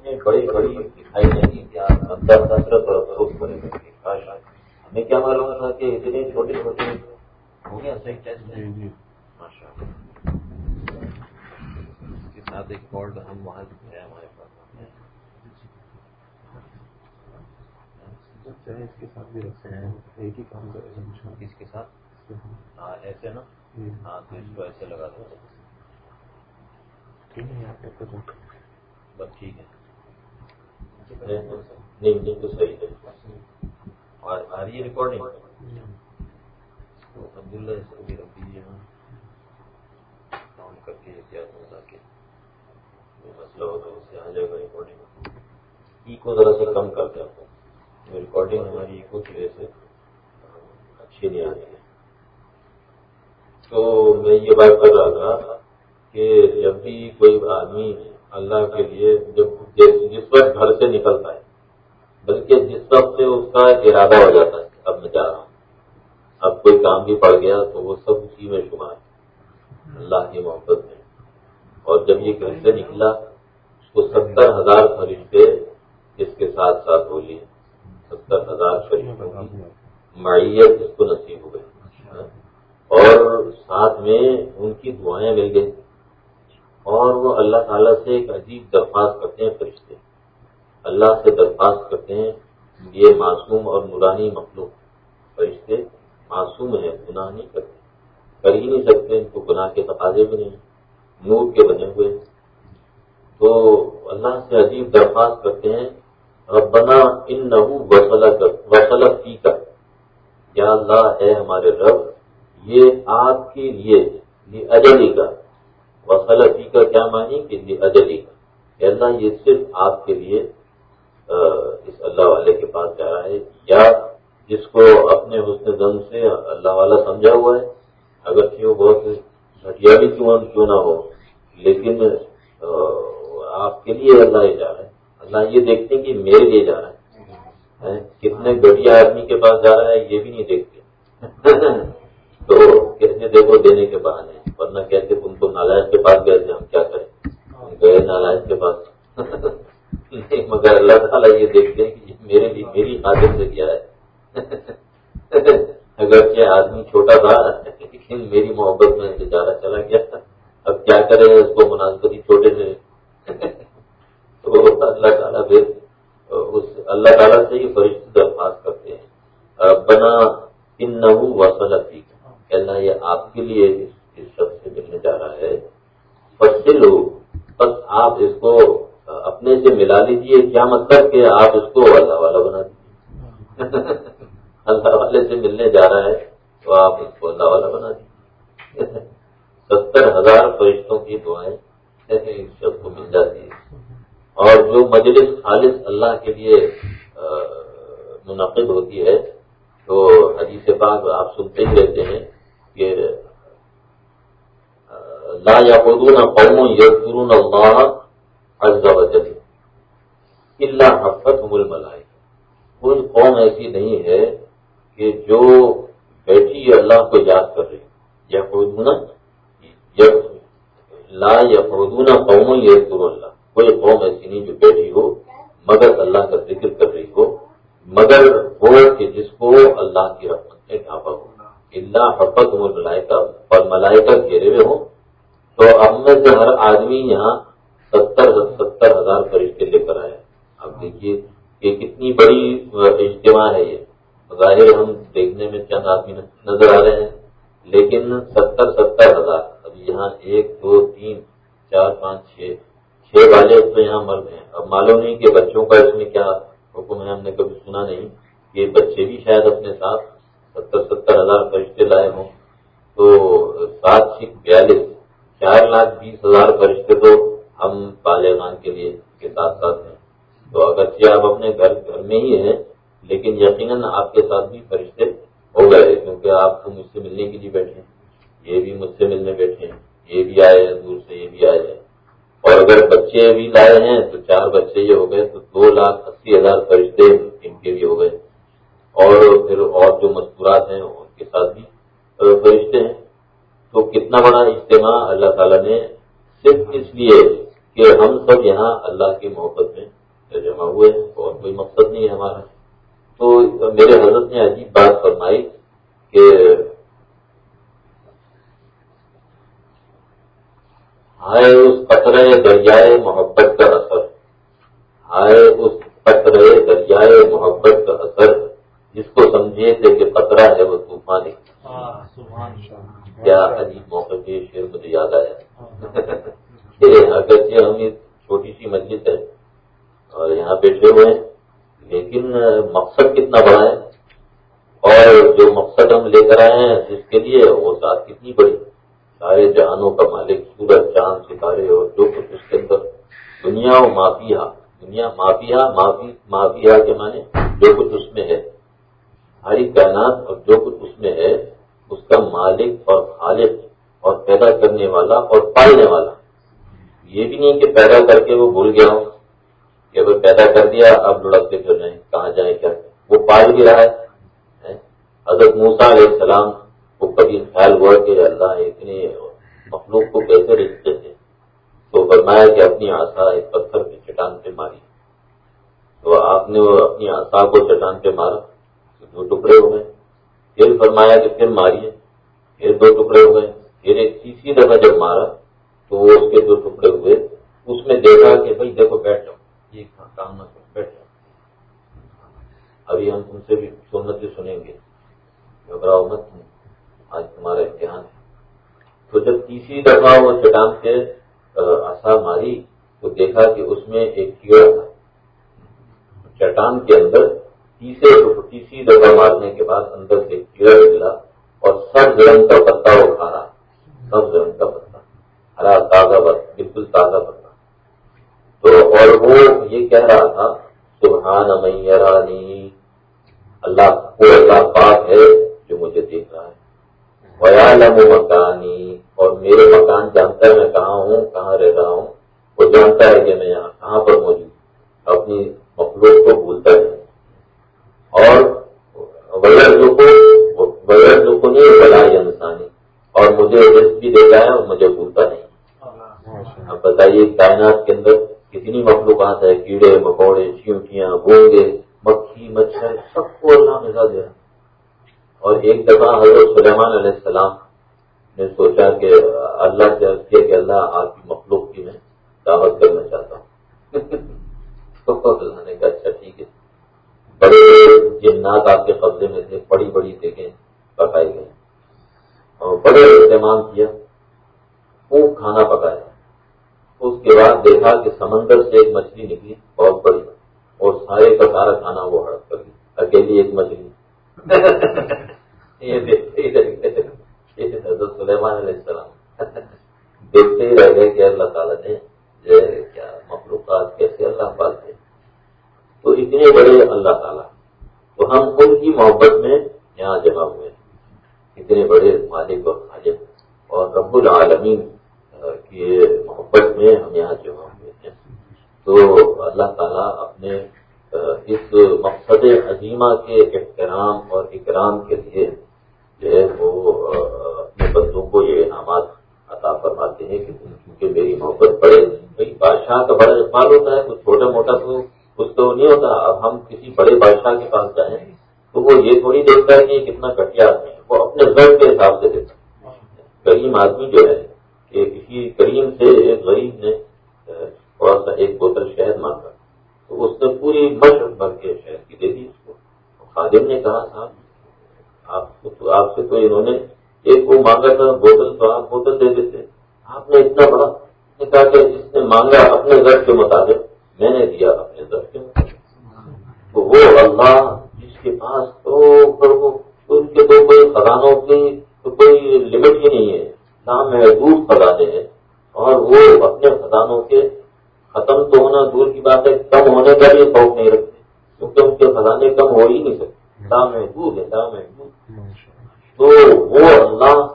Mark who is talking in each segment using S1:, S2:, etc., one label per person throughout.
S1: اتنی بڑی بڑی دکھائی نہیں آپ اندر حضرت اور کریں گے ہمیں کیا معلوم تھا کہ اتنے چھوٹے چھوٹے ہو گیا صحیح ٹیسٹ
S2: جی جی۔
S1: ماشاء اللہ اس کے ساتھ ایک ہم وہاں ہے ہمارے پاس۔
S2: چاہے اس کے ساتھ بھی رکھتے ہیں ایک ہی کام
S1: اس کے ساتھ؟ ہاں ایسے نا؟ ہاں تو اس کو ایسے لگا دو۔
S2: ٹھیک ہے آپ کو
S1: بس ٹھیک ہے۔ نہیں تو صحیح ہے۔ اور آ رہی ہے ریکارڈنگ عبد اللہ اس کو بھی رکھ دیجیے ہاں۔ کام کر کے احتیاط تاکہ مسئلہ ہو تو اس سے آ جائے گا ریکارڈنگ ای کو ذرا سے کم کر دیں ریکارڈنگ ہماری ایکو کی وجہ سے اچھی نہیں آ رہی ہے۔ تو میں یہ بات کر رہا تھا کہ جب بھی کوئی آدمی اللہ کے لیے جب جس وقت گھر سے نکلتا ہے، بلکہ جس وقت سے اس کا ارادہ ہو جاتا ہے اب میں جا رہا ہوں۔ اب کوئی کام بھی پڑ گیا تو وہ سب اسی میں شمار ہے۔ اللہ کی محبت میں۔ اور جب یہ گھر سے نکلا، اس کو ستر ہزار فرشتے اس کے ساتھ ساتھ ہو لیے۔ ستر ہزار شریفوں کی معیت اس کو نصیب ہو گئی۔ اور ساتھ میں ان کی دعائیں مل گئی اور وہ اللہ تعالیٰ سے ایک عجیب درخواست کرتے ہیں فرشتے۔ اللہ سے درخواست کرتے ہیں، یہ معصوم اور نورانی مخلوق۔ فرشتے معصوم ہیں، گناہ نہیں کرتے۔ کر ہی نہیں سکتے، ان کو گناہ کے تقاضے بھی نہیں۔ نور کے بنے ہوئے تو اللہ سے عجیب درخواست کرتے ہیں، ربنا ان نہ وسل فی کر یا اللہ ہے ہمارے رب، یہ آپ کے لیے اجلی کا وسل فی کا کیا مانی کہ اجلی کا اللہ یہ صرف آپ کے لیے اس اللہ والے کے پاس جا رہا ہے یا جس کو اپنے حسن زم سے اللہ والا سمجھا ہوا ہے اگر وہ بہت گھٹیا بھی کیوں نہ ہو لیکن آپ کے لیے اللہ یہ جا رہا ہے۔ اللہ یہ دیکھتے ہیں کہ میرے لیے جا رہا ہے۔ کتنے گھٹیا آدمی کے پاس جا رہا ہے یہ بھی نہیں دیکھتے۔ تو کہتے دیکھو دینے کے بہانے ورنہ کہتے تم تو نالائق کے پاس گئے تھے، ہم کیا کریں؟ گئے نالائق کے پاس۔ نہیں، مگر اللہ تعالیٰ یہ دیکھتے ہیں کہ میرے لیے میری حاضر سے کیا ہے۔ اگر کیا آدمی چھوٹا تھا، لیکن میری محبت میں زیادہ چلا گیا۔ اب کیا کرے، اس کو مناسبت ہی چھوٹے سے۔ تو اللہ تعالیٰ پھر اس اللہ تعالیٰ سے ہی فرشت درخواست کرتے ہیں۔ بنا ان نو وسل اللہ یہ آپ کے لیے اس شخص سے ملنے جا رہا ہے۔ فصل ہو بس آپ اس کو اپنے سے ملا لیجیے کیا مطلب کہ آپ اس کو اللہ والا بنا دیجیے اللہ والے سے ملنے جا رہا ہے تو آپ اس کو اللہ والا بنا دیجیے ستر ہزار فرشتوں کی دعائیں اس شخص کو مل جاتی ہے اور جو مجلس خالص اللہ کے لیے منعقد ہوتی ہے، تو حدیث پاک آپ سنتے ہی رہتے ہیں۔ کہ لا یا قدون قوم یزرون اللہ اللہ حفت مل ملائے کوئی قوم ایسی نہیں ہے کہ جو بیٹھی اللہ کو یاد کر رہی یا خودنا لا یا خودنا قوم یہ اللہ۔ کوئی قوم ایسی نہیں جو بیٹھی ہو، مگر اللہ کا ذکر کر رہی ہو۔ مگر وہ کہ جس کو اللہ کی رحمت نے ڈھانپا ہو۔ اللہ حفت مل ملائکہ اور ملائکہ گھیرے ہوئے ہوں۔ تو اب میں سے ہر آدمی یہاں ستر ستر ہزار فرشتے لے کر آئے اب دیکھیے کہ کتنی بڑی اجتماع ہے یہ۔ ظاہر ہم دیکھنے میں چند آدمی نظر آ رہے ہیں، لیکن ستر ستر ہزار۔ اب یہاں ایک، دو، تین، چار، پانچ، چھ چھ والے تو یہاں مرد ہیں۔ اب معلوم نہیں کہ بچوں کا اس میں کیا حکم ہے، ہم نے کبھی سنا نہیں۔ کہ بچے بھی شاید اپنے ساتھ ستر ستر ہزار فرشتے لائے ہوں تو سات سکھ بیالیس، چار لاکھ بیس ہزار فرشتے تو ہم بالغان کے لیے کے ساتھ ساتھ ہیں۔ تو اگرچہ آپ اپنے گھر گھر میں ہی ہیں، لیکن یقیناً آپ کے ساتھ بھی فرشتے ہو گئے کیونکہ آپ کو مجھ سے ملنے کے لیے بیٹھے ہیں۔ یہ بھی مجھ سے ملنے بیٹھے ہیں۔ یہ بھی آئے ہیں، دور سے یہ بھی آئے ہیں۔ اور اگر بچے بھی لائے ہیں تو چار بچے یہ ہو گئے تو دو لاکھ اسی ہزار فرشتے ان کے بھی ہو گئے۔ اور پھر اور جو مستورات ہیں ان کے ساتھ بھی فرشتے ہیں، تو کتنا بڑا اجتماع اللہ تعالیٰ نے صرف اس لیے کہ ہم سب یہاں اللہ کی محبت میں جمع ہوئے ہیں اور کوئی مقصد نہیں ہے ہمارا۔ تو میرے حضرت نے عجیب بات فرمائی کہ ہائے اس قطرے دریائے محبت کا اثر۔ ہائے اس قطرے دریائے محبت کا اثر۔ جس کو سمجھے تھے کہ قطرہ ہے وہ طوفان کیا عجیب موقع کے شیر مجھے یاد آیا۔ اگرچہ ہم یہ چھوٹی سی مسجد ہے اور یہاں بیٹھے ہوئے ہیں لیکن مقصد کتنا بڑا ہے؟ اور جو مقصد ہم لے کر آئے ہیں جس کے لیے وہ ساتھ کتنی بڑی؟ سارے جہانوں کا مالک سورج چاند ستارے اور جو کچھ اس کے اندر۔ دنیا و مافیا دنیا مافیا معافی مافیا کے معنی جو کچھ اس میں ہے۔ ساری کائنات اور جو کچھ اس میں ہے، اس کا مالک اور خالق اور پیدا کرنے والا اور پالنے والا۔ یہ بھی نہیں کہ پیدا کر کے وہ بھول گیا ہو کہ وہ پیدا کر دیا، اب لڑک کے جو جائیں کہاں جائیں کیا؟ وہ پال بھی رہا ہے حضرت موسا علیہ السلام کو کبھی خیال ہوا کہ اللہ، اتنے مخلوق کو کیسے رکھتے تھے تو فرمایا کہ اپنی آسا ایک پتھر کی چٹان پہ ماری۔ تو آپ نے وہ اپنی آسا کو چٹان پہ مارا۔ دو ٹکڑے ہو گئے۔ پھر فرمایا کہ پھر ماریے پھر دو ٹکڑے ہو گئے۔ پھر ایک تیسری دفعہ جب مارا تو وہ اس کے دو ٹکڑے ہوئے۔ اس میں دیکھا کہ بھائی دیکھو، بیٹھ جاؤ۔ یہ کام نہ کرو بیٹھ جاؤ۔ ابھی ہم تم سے بھی سنت سنیں گے۔ گھبراؤ مت آج تمہارا امتحان ہے۔ تو جب تیسری دفعہ وہ چٹان سے آسا ماری تو دیکھا کہ اس میں ایک کیڑا تھا۔ چٹان کے اندر تیسرے تیسری دفعہ مارنے کے بعد اندر سے کیڑا نکلا اور سب رنگ کا پتا وہ رہا۔ سب رنگ کا پتا۔ ہرا تازہ بالکل تازہ پتا۔ تو اور وہ یہ کہہ رہا تھا، سبحان میرانی اللہ کو اللہ پاک ہے جو مجھے دیکھ رہا ہے۔ ویالم مکانی اور میرے مکان جانتا ہے میں کہاں ہوں، کہاں رہ رہا ہوں۔ وہ جانتا ہے کہ میں یہاں کہاں پر موجود اپنی مخلوق کو بھولتا ہے۔ اور کو نہیں بلا انسانی۔ اور مجھے رسک بھی دیتا ہے اور مجھے بھولتا نہیں۔ اب بتائیے کائنات کے اندر کتنی مخلوقات ہے کیڑے مکوڑے چیونٹیاں گونگے مکھی مچھر سب کو اللہ مزا دیا۔ اور ایک دفعہ حضرت سلیمان علیہ السلام نے سوچا کہ اللہ سے عرض کیا کہ اللہ آپ کی مخلوق کی میں دعوت کرنا چاہتا ہوں۔ اللہ نے کہا اچھا ٹھیک ہے۔ بڑے جنات آپ کے قبضے میں تھے، بڑی بڑی دیکھیں پکائی گئی اور بڑے اہتمام کیا، خوب کھانا پکایا۔ اس کے بعد دیکھا کہ سمندر سے ایک مچھلی نکلی، بہت بڑی، اور سارے کا سارا کھانا وہ ہڑپ کر دی اکیلی ایک مچھلی۔ حضرت سلیمان علیہ السلام۔ دیکھتے ہی رہ گئے کہ اللہ تعالیٰ نے کیا مخلوقات کیسے اللہ پالتے تو اتنے بڑے اللہ تعالیٰ تو ہم ان کی محبت میں یہاں جمع ہوئے ہیں۔ اتنے بڑے مالک اور خالق اور رب العالمین کی محبت میں ہم یہاں جمع ہوئے ہیں۔ تو اللہ تعالیٰ اپنے اس مقصد عظیمہ کے احترام اور اکرام کے لیے جو ہے وہ اپنے بندوں کو یہ انعامات عطا فرماتے ہیں کہ کیونکہ میری محبت بڑے، بھائی بادشاہ کا بڑا اقبال ہوتا ہے کچھ چھوٹا موٹا تو کچھ تو نہیں ہوتا۔ اب ہم کسی بڑے بادشاہ کے پاس جائیں تو وہ یہ تھوڑی دیکھتا ہے کہ یہ کتنا گٹیا آدمی ہے۔ وہ اپنے ضرور کے حساب سے دیتا ہے۔ کریم آدمی جو ہے کہ کسی کریم سے ایک غریب نے تھوڑا سا ایک بوتل شہد مانگا۔ تو اس نے پوری مشرق بھر کے شہد کی دے دی اس کو۔ خادم نے کہا تھا آپ سے تو انہوں نے ایک کو مانگا تھا، بوتل تو آپ بوتل دے دیتے۔ آپ نے اتنا بڑا کہا کہ جس نے مانگا اپنے گھر کے مطابق۔ میں نے دیا اپنے گھر کے تو وہ اللہ جس کے پاس تو ان کے تو کوئی خزانوں کی تو کوئی لمٹ ہی نہیں ہے۔ نہ محدود خزانے ہیں۔ اور وہ اپنے خزانوں کے ختم تو ہونا دور کی بات ہے، کم ہونے کا بھی خوف نہیں رکھتے۔ کیونکہ ان کے خزانے کم ہو ہی نہیں سکتے۔ دام محدود ہے دام محدود تو وہ اللہ،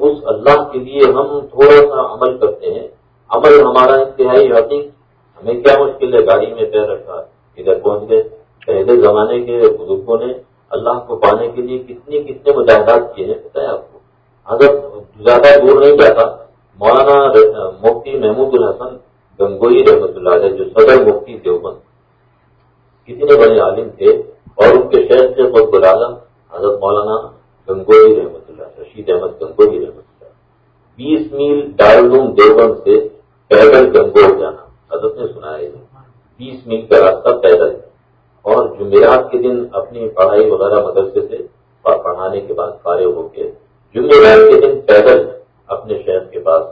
S1: اس اللہ کے لیے ہم تھوڑا سا عمل کرتے ہیں۔ عمل ہمارا انتہائی حقیق ہمیں کیا مشکل ہے گاڑی میں پیر رکھا ادھر پہنچ گئے۔ پہلے زمانے کے بزرگوں نے اللہ کو پانے کے لیے کتنے کتنے مجاہدات کیے ہیں بتایا آپ کو؟ اگر زیادہ دور نہیں جاتا، مولانا مفتی محمود الحسن گنگوئی رحمت اللہ علیہ، جو صدر مفتی دیوبند، کتنے بڑے عالم تھے اور ان کے شہر سے خود برادم حضرت مولانا گنگوئی رحمت اللہ رشید احمد گنگوئی رحمت اللہ بیس میل ڈالڈوم دیوبند سے پیدل گنگور جانا۔ حضرت نے سنا ہے۔ بیس میل کا راستہ پیدل اور جمعرات کے دن اپنی پڑھائی وغیرہ مدرسے سے پڑھانے کے بعد فارغ ہو کے جمعرات کے دن پیدل اپنے شہر کے پاس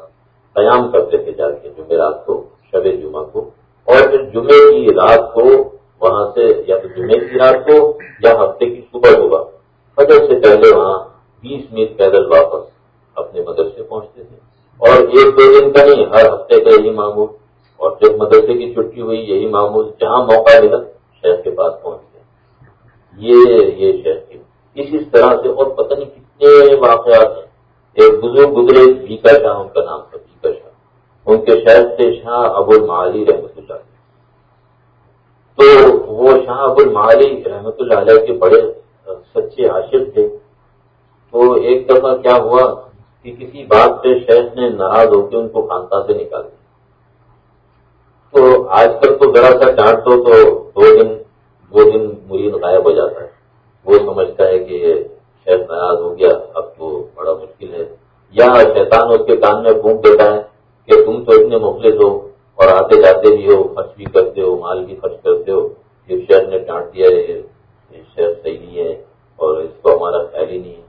S1: قیام کرتے تھے، جا کے جمعرات کو، شب جمعہ کو۔ اور پھر جمعے کی رات کو وہاں سے، یا تو جمعے کی رات کو، یا ہفتے کی صبح ہوگا فجر سے پہلے وہاں بیس میل پیدل واپس اپنے مدرسے پہنچتے تھے۔ اور ایک دو دن کا نہیں، ہر ہفتے کا یہی معمول۔ اور جب مدرسے کی چھٹی ہوئی، یہی معمول جہاں موقع ملا، شہر کے پاس پہنچ گئے۔ یہ یہ شہر کی۔ اس طرح سے، اور پتہ نہیں کتنے واقعات ہیں۔ ایک بزرگ گزرے بھیکا شاہ، ان کا نام تھا بھیکا شاہ۔ ان کے شہر سے شاہ ابو المعالی رحمت اللہ تو وہ شاہ ابو المعالی رحمت اللہ علیہ کے بڑے سچے عاشق تھے۔ تو ایک دفعہ کیا ہوا کہ کسی بات پہ شیخ نے ناراض ہو کے ان کو خانتا سے نکال دیا۔ تو آج کل تو ذرا سا ڈانٹ دو تو دو دن، وہ دن مرید غائب ہو جاتا ہے۔ وہ سمجھتا ہے کہ یہ شیخ ناراض ہو گیا، اب تو بڑا مشکل ہے۔ یا شیطان اس کے کان میں پھونک دیتا ہے کہ تم تو اتنے مخلص ہو اور آتے جاتے بھی ہو، خرچ بھی کرتے ہو، مال بھی خرچ کرتے ہو۔ پھر شہر نے ڈانٹ دیا یہ شہر صحیح نہیں ہے اور اس کو ہمارا خیال ہی نہیں ہے۔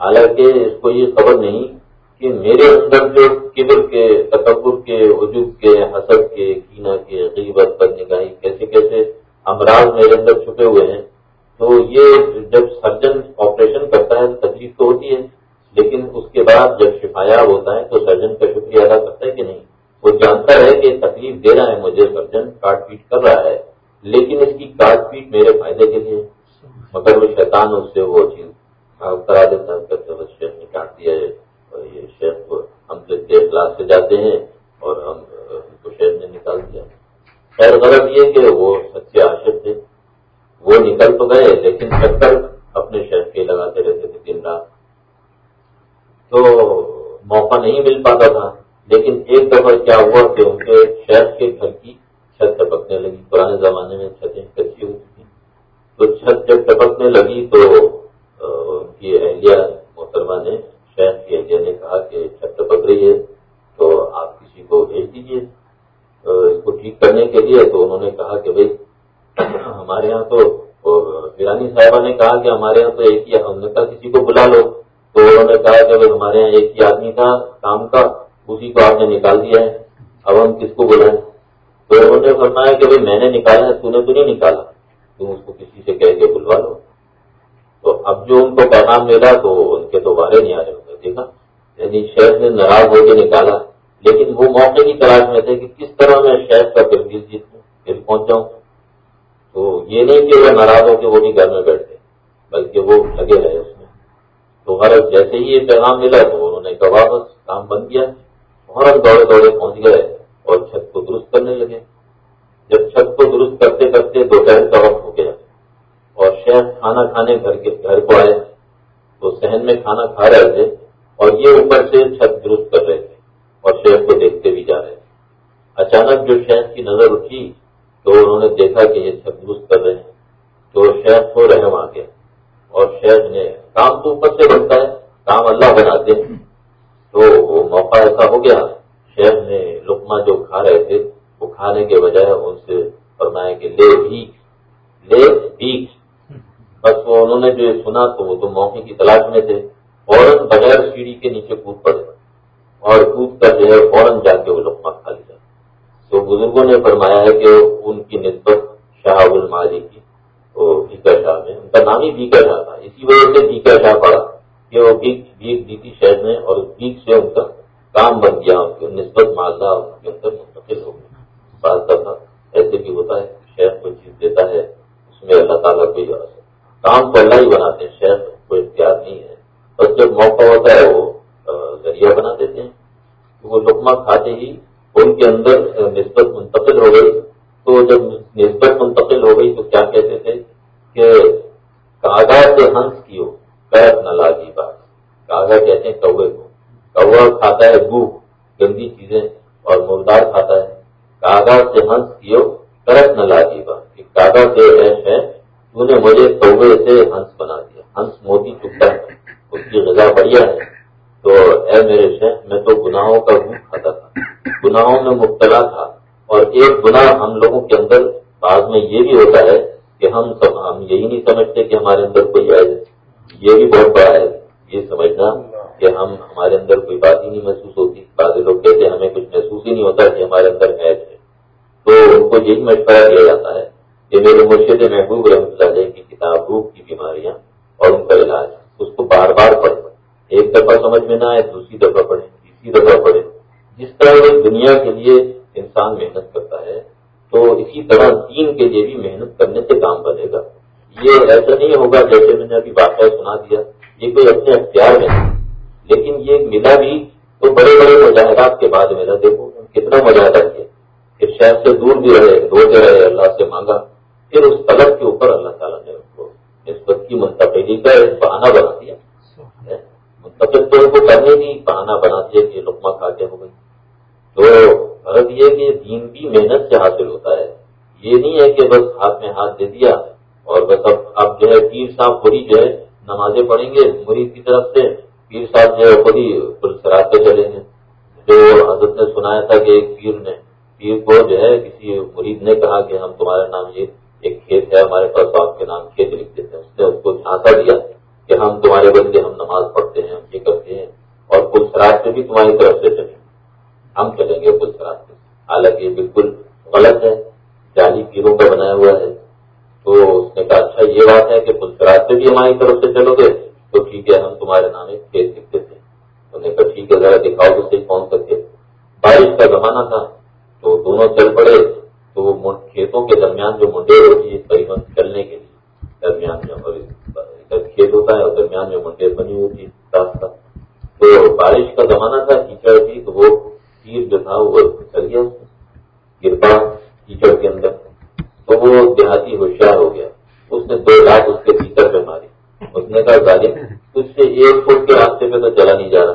S1: حالانکہ اس کو یہ خبر نہیں کہ میرے اندر جو کبر کے، تکبر کے عجوب کے، حسد کے کینا کے، غیبت پر نگاہی کیسے کیسے امراض میرے اندر چھپے ہوئے ہیں، تو یہ جب سرجن آپریشن کرتا ہے تو تکلیف تو ہوتی ہے، لیکن اس کے بعد جب شفایاب ہوتا ہے تو سرجن کا شکریہ ادا کرتا ہے کہ نہیں؟ وہ جانتا ہے کہ تکلیف دے رہا ہے مجھے، سرجن کاٹ پیٹ کر رہا ہے، لیکن اس کی کاٹ پیٹ میرے فائدے کے لیے، مگر وہ شیطان اس سے وہ چیز کرا دیتا ہے شیخ نے کاٹ دیا ہے یہ شیخ کو ہم سے کلاس سے جاتے ہیں اور ہم کو شہر نے نکال دیا۔ خیر، غرض یہ کہ وہ سچے عاشق تھے۔ وہ نکل تو گئے، لیکن چکر اپنے شہر کے لگاتے رہتے تھے دن رات۔ تو موقع نہیں مل پاتا تھا، لیکن ایک دفعہ کیا ہوا کہ ان کے شہر کے گھر کی چھت ٹپکنے لگی۔ پرانے زمانے میں چھتیں کچی ہوتی تھیں۔ تو چھت جب ٹپکنے لگی تو ان کی اہلیہ، محترمہ نے شہر کی اہلیہ نے کہا کہ چھت ٹپک رہی ہے، تو آپ کسی کو بھیج دیجیے اس کو ٹھیک کرنے کے لیے تو انہوں نے کہا کہ بھائی ہمارے یہاں تو پیرانی صاحبہ نے کہا کہ ہمارے یہاں تو ایک ہی ہم نے کہا کسی کو بلا لو۔ تو انہوں نے کہا کہ ہمارے یہاں ایک ہی آدمی تھا، کام کا، اسی کو آپ نے نکال دیا ہے۔ اب ہم کس کو بلائیں؟ تو انہوں نے فرمایا کہ بھائی میں نے نکالا ہے، تو نے تو نہیں نکالا۔ تم اس کو کسی سے کہہ کے بلوا لو۔ تو اب جو ان کو پیغام ملا تو ان کے تو بارے نہیں آ رہے ہوتے دیکھا یعنی شہر نے ناراض ہو کے نکالا، لیکن وہ موقع کی تلاش میں تھے کہ کس طرح میں شہر کا پھر جیتوں، پھر پہنچ جاؤں تو یہ نہیں کہ وہ ناراض ہو کے وہ بھی گھر میں بیٹھے، بلکہ وہ لگے رہے اس میں۔ تو غرض جیسے ہی یہ پیغام ملا تو انہوں نے کہا کام بند کیا۔ فوراً دوڑے دوڑے پہنچ گئے اور چھت کو درست کرنے لگے۔ جب چھت کو درست کرتے کرتے دوپہر کا وقت ہو گیا۔ اور شہر کھانا کھانے گھر کے گھر کو آئے، تو سہن میں کھانا کھا رہے تھے اور یہ اوپر سے چھت درست کر رہے تھے اور شہر کو دیکھتے بھی جا رہے تھے۔ اچانک جو شہر کی نظر اٹھی تو انہوں نے دیکھا کہ یہ چھت درست کر رہے ہیں، تو شہر کو رحم آ گیا اور شہر نے کام تو اوپر سے بنتا ہے، کام اللہ بناتے ہیں۔ تو وہ موقع ایسا ہو گیا شہر نے لکما جو کھا رہے تھے، وہ کھانے کے بجائے ان سے فرمایا کہ لے بھیک لے بھیک بس وہ انہوں نے جو سنا تو وہ تو موقع کی تلاش میں تھے، فوراً بغیر سیڑھی کے نیچے کود پڑے اور کود کر جو ہے فوراً جا کے وہ لقمہ کھا لیا۔ تو بزرگوں نے فرمایا ہے کہ ان کی نسبت شاہ المالی کی۔ وہ بھیکا شاہ میں، ان کا نام ہی بھیکا شاہ تھا۔ اسی وجہ سے بھیکا شاہ پڑا کہ وہ بھیک بھیک دی تھی شہر نے اور اس بھیک سے ان کا کام بن گیا، ان کی نسبت مالدہ ان کے اندر منتقل ہو گیا بات کرنا ایسے بھی ہوتا ہے شہر کوئی چیز دیتا ہے، اس میں اللہ تعالیٰ کوئی کام کو اللہ ہی بناتے ہیں، شہر کوئی اختیار نہیں ہے۔ بس جب موقع ہوتا ہے، وہ ذریعہ بنا دیتے ہیں۔ وہ لکما کھاتے ہی ان کے اندر نسبت منتقل ہو گئی۔ تو جب نسبت منتقل ہو گئی، تو کیا کہتے تھے کہ کاغا سے ہنس کی ہو نہ لاگی بات۔ کاغا کہتے ہیں کوے کو۔ کوا کھاتا ہے گو گندی چیزیں، اور مردار کھاتا ہے۔ کاغذ سے ہنس کیو کرت نہ لاگی بات کہ کاغذ سے ایش ہے تو نے مجھے کوے سے ہنس بنا دیا ہنس موتی چکتا ہے اس کی غذا بڑھیا ہے تو اے میرے شہر میں تو گناہوں کا روپ کھاتا تھا گناہوں میں مبتلا تھا اور ایک گناہ ہم لوگوں کے اندر بعد میں یہ بھی ہوتا ہے کہ ہم سب ہم یہی نہیں سمجھتے کہ ہمارے اندر کوئی ہے یہ بھی بہت بڑا ہے یہ سمجھنا کہ ہم ہمارے اندر کوئی بات ہی نہیں محسوس ہوتی بعض لوگ کہتے ہیں ہمیں کچھ محسوس ہی نہیں ہوتا کہ ہمارے اندر ہے تو ان کو یہی مشورہ دیا جاتا ہے کہ میرے مرشد محبوب رحمۃ اللہ کی کتاب روح کی بیماریاں اور ان کا علاج اس کو بار بار پڑھیں ایک دفعہ سمجھ میں نہ آئے دوسری دفعہ پڑھیں تیسری دفعہ پڑھیں جس طرح ایک دنیا کے لیے انسان محنت کرتا ہے تو اسی طرح دین کے لیے بھی محنت کرنے سے کام بنے گا یہ ایسا نہیں ہوگا جیسے میں نے ابھی واقعہ سنا دیا یہ کوئی اپنے اختیار میں لیکن یہ ملا بھی تو بڑے بڑے مجاہدات کے بعد میرا دیکھو کتنا مجاہدہ کیا کہ شہر سے دور بھی رہے روتے رہے اللہ سے مانگا پھر اس طلب کے اوپر اللہ تعالیٰ نے ان کو نسبت کی منتقلی بہانہ بنا دیا منتقل تو ان کو کرنے کی بہانہ بنا دیا کہ لکما کھاتے ہو گئی۔ تو فرض یہ کہ دین بھی محنت سے حاصل ہوتا ہے۔ یہ نہیں ہے کہ بس ہاتھ میں ہاتھ دے دیا اور بس اب اب جو ہے پیر صاحب خود جو ہے نمازیں پڑھیں گے مرید کی طرف سے پیر صاحب جو ہے خود ہی پہ چلیں گے۔ جو حضرت نے سنایا تھا کہ ایک پیر نے، پیر کو جو ہے کسی مرید نے کہا کہ ہم تمہارا نام یہ ایک کھیت ہے، ہمارے پاس آپ کے نام کھیت لکھ دیتے ہیں۔ اس نے اس کو جھانسا دیا۔ کہ ہم تمہارے بندے ہم نماز پڑھتے ہیں، ہم یہ کرتے ہیں اور کل سراج بھی تمہاری طرف سے چلیں۔ ہم چلیں گے کل سراج سے حالانکہ یہ بالکل غلط ہے، جعلی پیروں کا بنایا ہوا ہے۔ تو اس نے کہا اچھا یہ بات ہے کہ کل سراج سے بھی ہماری طرف سے چلو گے، تو ٹھیک ہے، ہم تمہارے نام ایک کھیت لکھ دیتے ہیں انہوں نے کہا، ٹھیک ہے، ذرا دکھاؤ تو صحیح کون سکے بارش کا زمانہ تھا، تو دونوں چل پڑے۔ تو وہ کھیتوں کے درمیان جو منڈے ہوتی ہے قریباً چلنے کے لیے درمیان میں کھیت ہوتا ہے اور درمیان میں منڈے بنی ہوتی راستہ تو بارش کا زمانہ تھا، کیچڑ تھی، تو وہ تیر جو تھا، وہ چل گیا۔ گرتا کیچڑ کے اندر۔ تو وہ دیہاتی ہوشیار ہو گیا۔ اس نے دو لاکھ اس کے پیچر پہ ماری اس نے کہا، ظالم، اس سے ایک فٹ کے راستے پہ تو چلا نہیں جا رہا۔